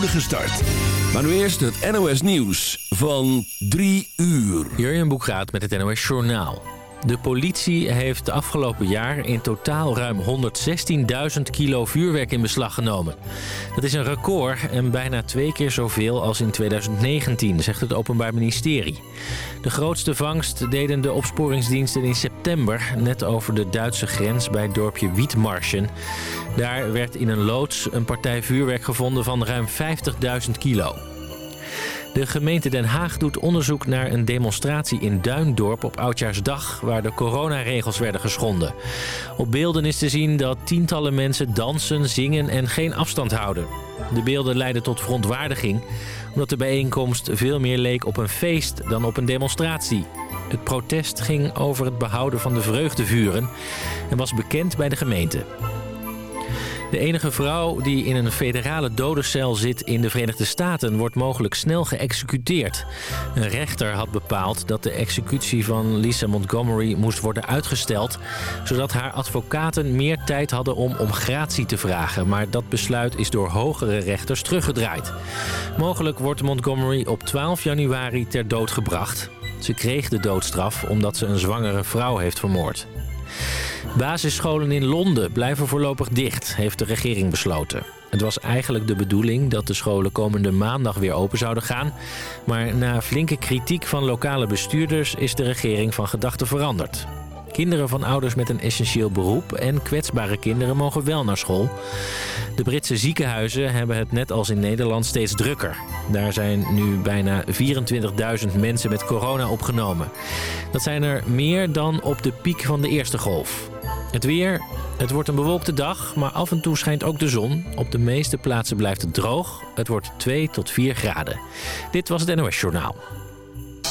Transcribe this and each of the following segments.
start. Maar nu eerst het NOS Nieuws van 3 uur. Jurjen Boekraat met het NOS Journaal. De politie heeft de afgelopen jaar in totaal ruim 116.000 kilo vuurwerk in beslag genomen. Dat is een record en bijna twee keer zoveel als in 2019, zegt het Openbaar Ministerie. De grootste vangst deden de opsporingsdiensten in september... net over de Duitse grens bij het dorpje Wietmarschen. Daar werd in een loods een partij vuurwerk gevonden van ruim 50.000 kilo. De gemeente Den Haag doet onderzoek naar een demonstratie in Duindorp op Oudjaarsdag... waar de coronaregels werden geschonden. Op beelden is te zien dat tientallen mensen dansen, zingen en geen afstand houden. De beelden leiden tot verontwaardiging... omdat de bijeenkomst veel meer leek op een feest dan op een demonstratie. Het protest ging over het behouden van de vreugdevuren... en was bekend bij de gemeente. De enige vrouw die in een federale dodencel zit in de Verenigde Staten... wordt mogelijk snel geëxecuteerd. Een rechter had bepaald dat de executie van Lisa Montgomery moest worden uitgesteld... zodat haar advocaten meer tijd hadden om om gratie te vragen. Maar dat besluit is door hogere rechters teruggedraaid. Mogelijk wordt Montgomery op 12 januari ter dood gebracht. Ze kreeg de doodstraf omdat ze een zwangere vrouw heeft vermoord. Basisscholen in Londen blijven voorlopig dicht, heeft de regering besloten. Het was eigenlijk de bedoeling dat de scholen komende maandag weer open zouden gaan. Maar na flinke kritiek van lokale bestuurders is de regering van gedachten veranderd. Kinderen van ouders met een essentieel beroep en kwetsbare kinderen mogen wel naar school. De Britse ziekenhuizen hebben het net als in Nederland steeds drukker. Daar zijn nu bijna 24.000 mensen met corona opgenomen. Dat zijn er meer dan op de piek van de eerste golf. Het weer. Het wordt een bewolkte dag, maar af en toe schijnt ook de zon. Op de meeste plaatsen blijft het droog. Het wordt 2 tot 4 graden. Dit was het NOS Journaal.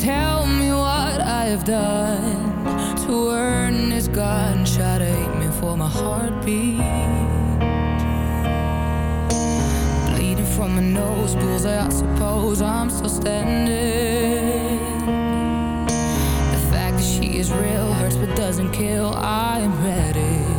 tell me what I have done to earn this gunshot me for my heartbeat. Bleeding from my nose, bullseye, I suppose I'm still standing. The fact that she is real hurts but doesn't kill. I am ready.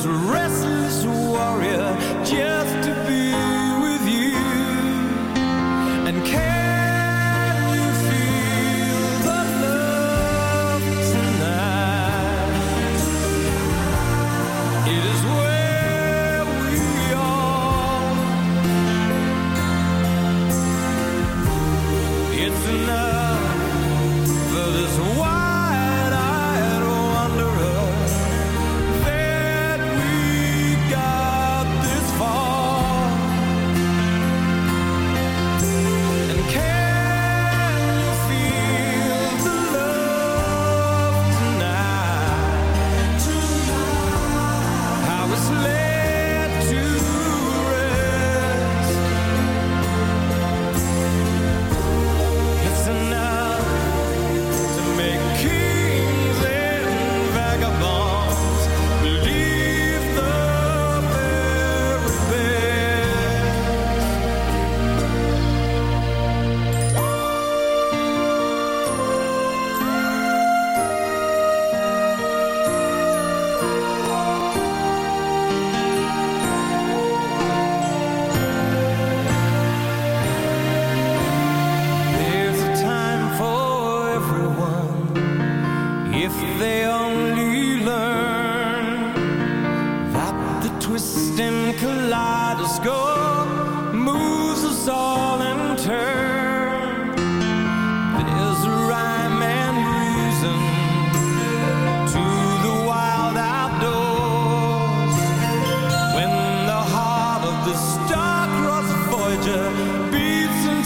was a rest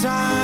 time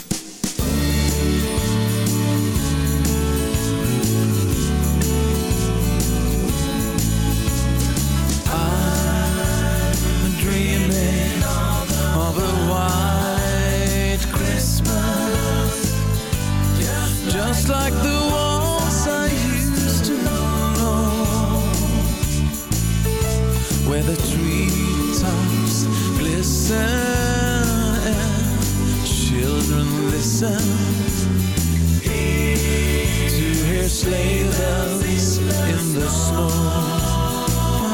Sleigh bells in the snow,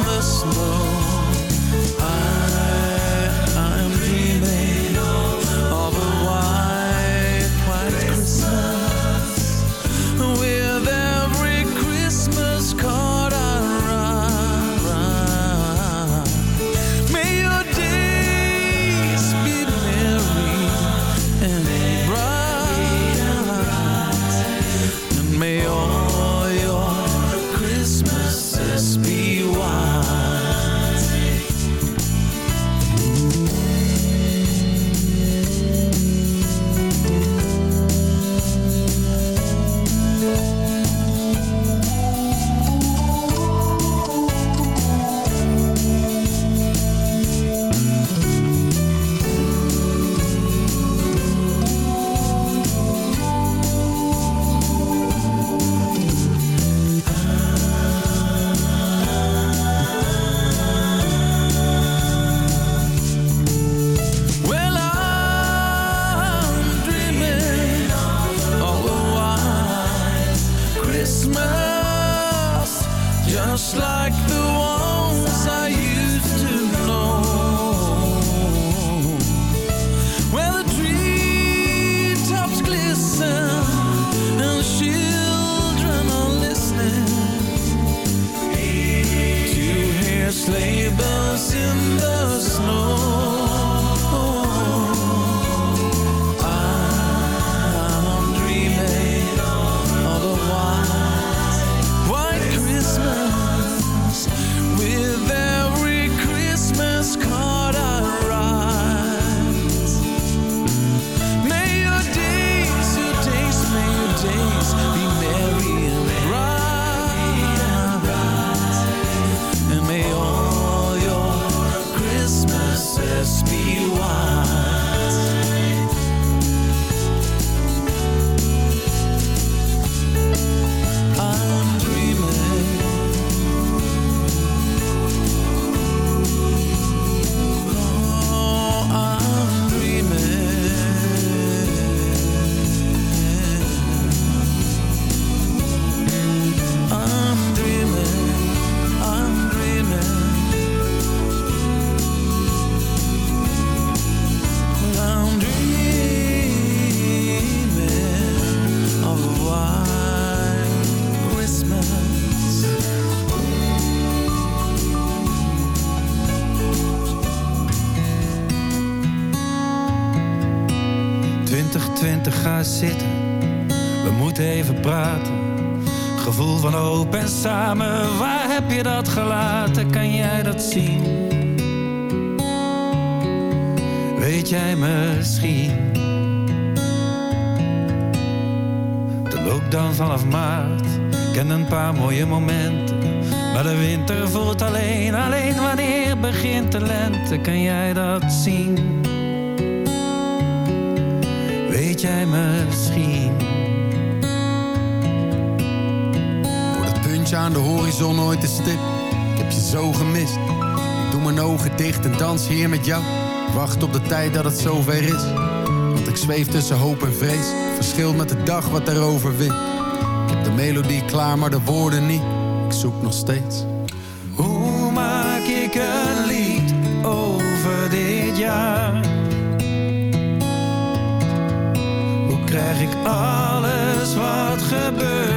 the snow. Je dat gelaten? Kan jij dat zien? Weet jij misschien? De lockdown vanaf maart kent een paar mooie momenten. Maar de winter voelt alleen, alleen wanneer begint de lente. Kan jij dat zien? Weet jij misschien? Puntje aan de horizon nooit te stip? Ik heb je zo gemist. Ik doe mijn ogen dicht en dans hier met jou. Wacht op de tijd dat het zover is. Want ik zweef tussen hoop en vrees. Verschilt met de dag wat erover wint. Ik heb de melodie klaar, maar de woorden niet. Ik zoek nog steeds. Hoe maak ik een lied over dit jaar? Hoe krijg ik alles wat gebeurd is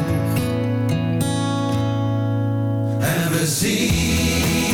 En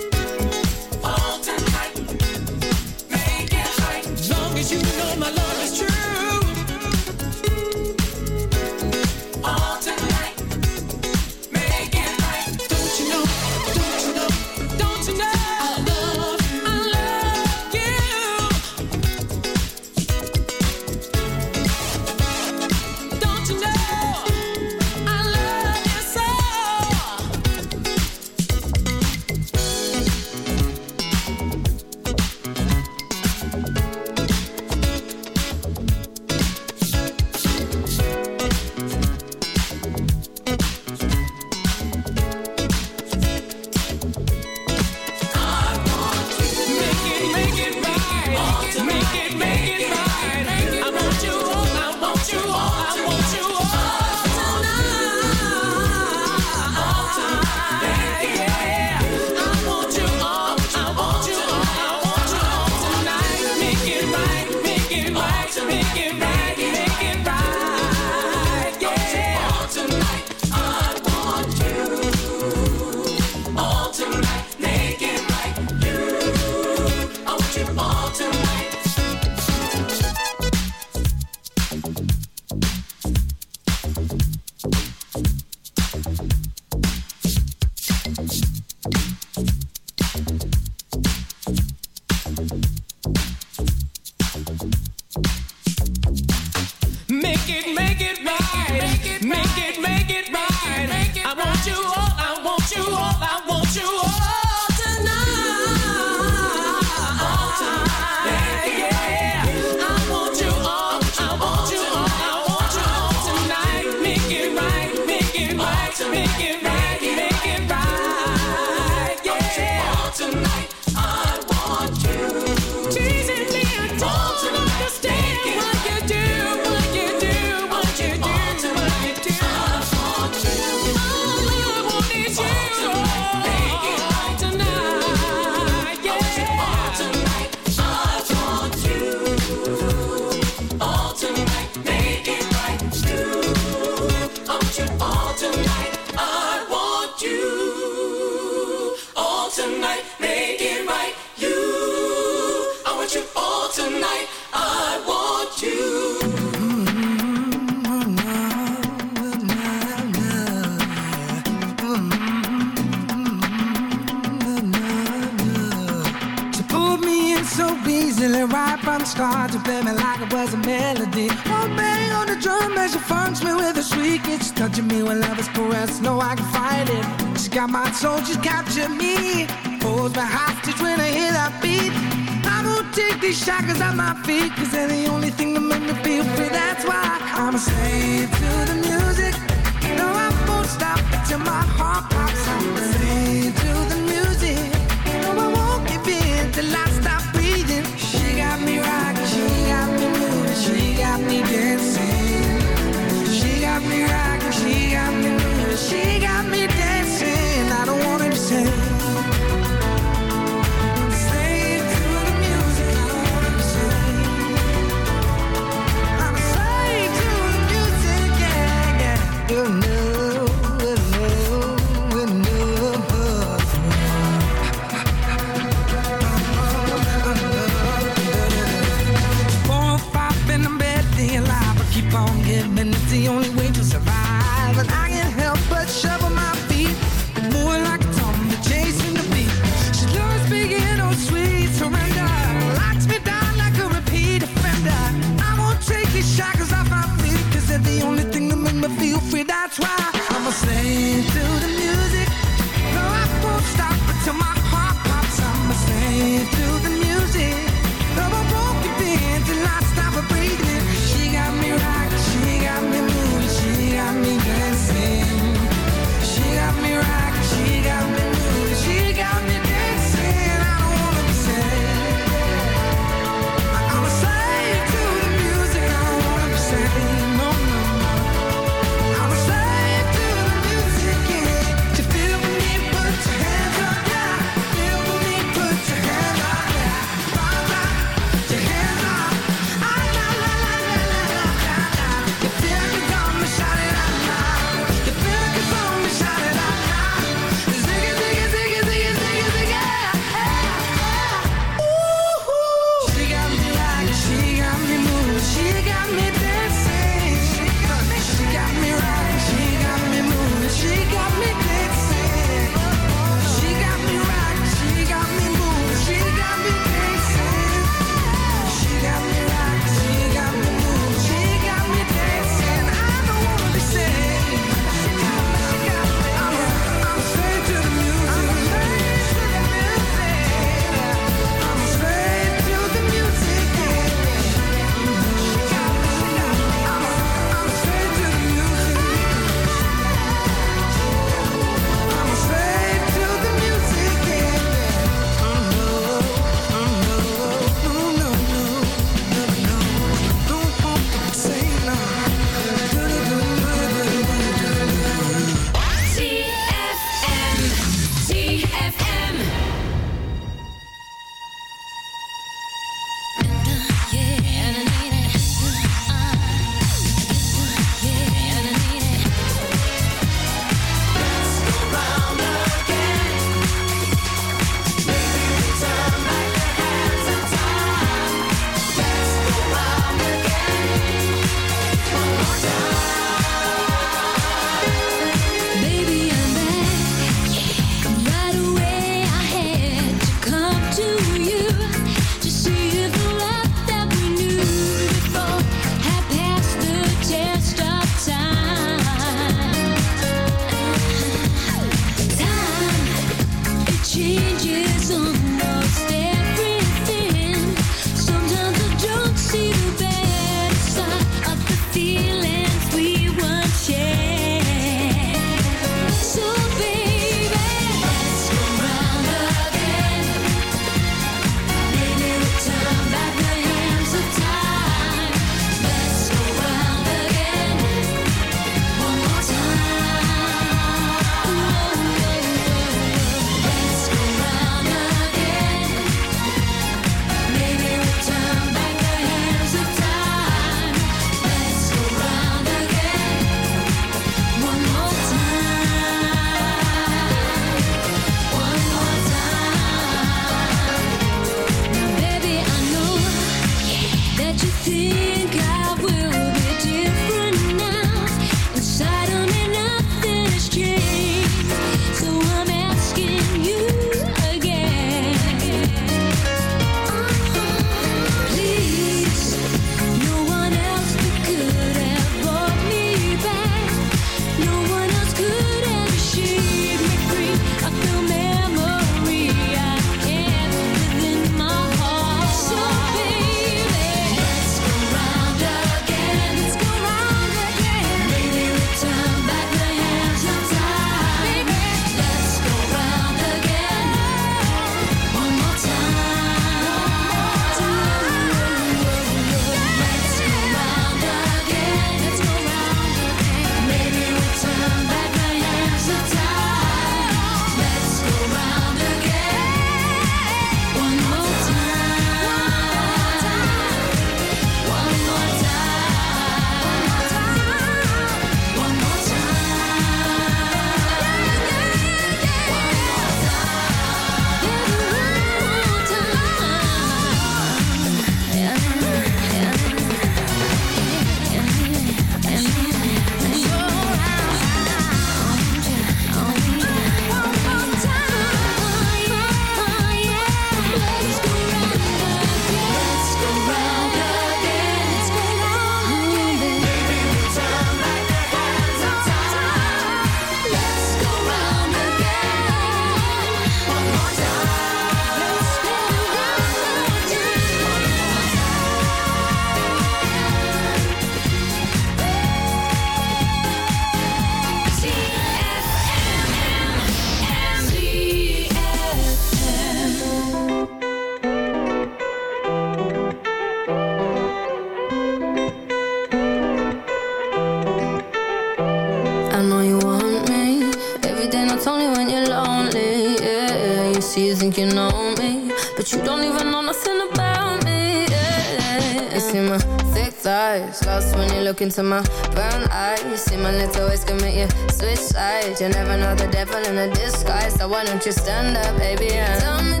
into my brown eyes. See my lips always commit you switch sides. You never know the devil in a disguise. So why don't you stand up, baby, and tell me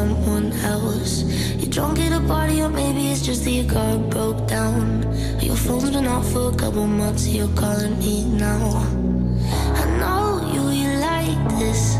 someone else. You're drunk at a party, or maybe it's just that your car broke down. Your phone's been off for a couple months, you're calling me now. I know you, you like this.